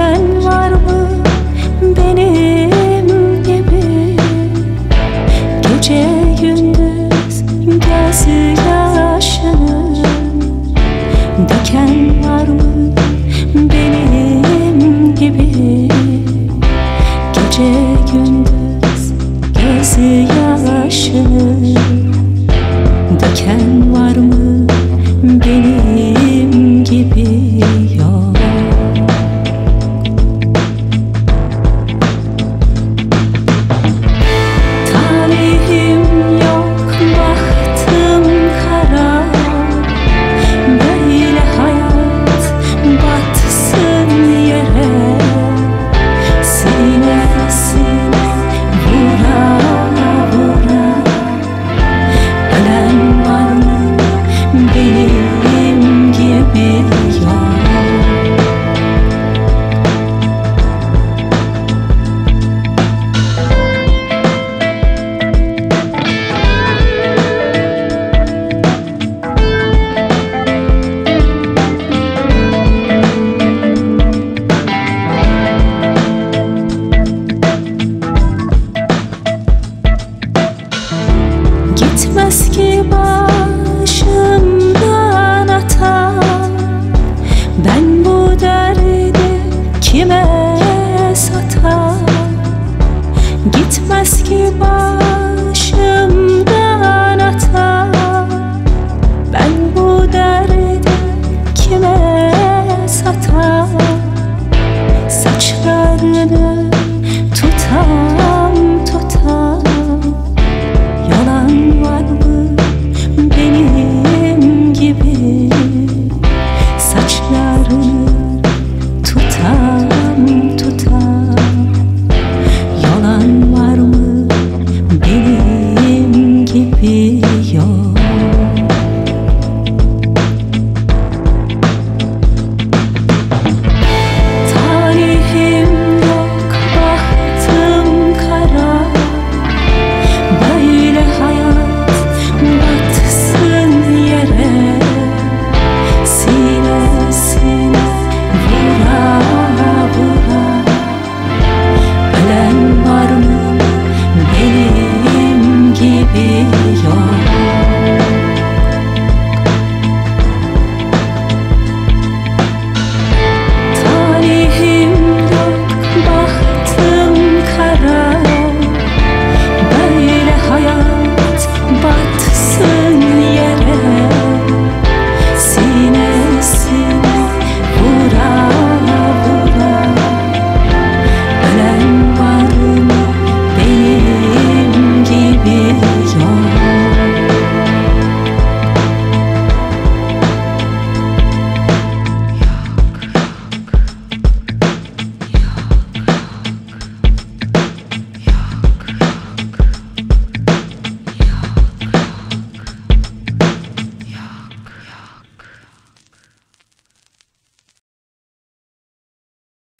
düşen var mı benim gibi? Gece gündüz göz yaşını Diken var mı benim gibi? Gece gündüz göz yaşını var mı? Ki başımdan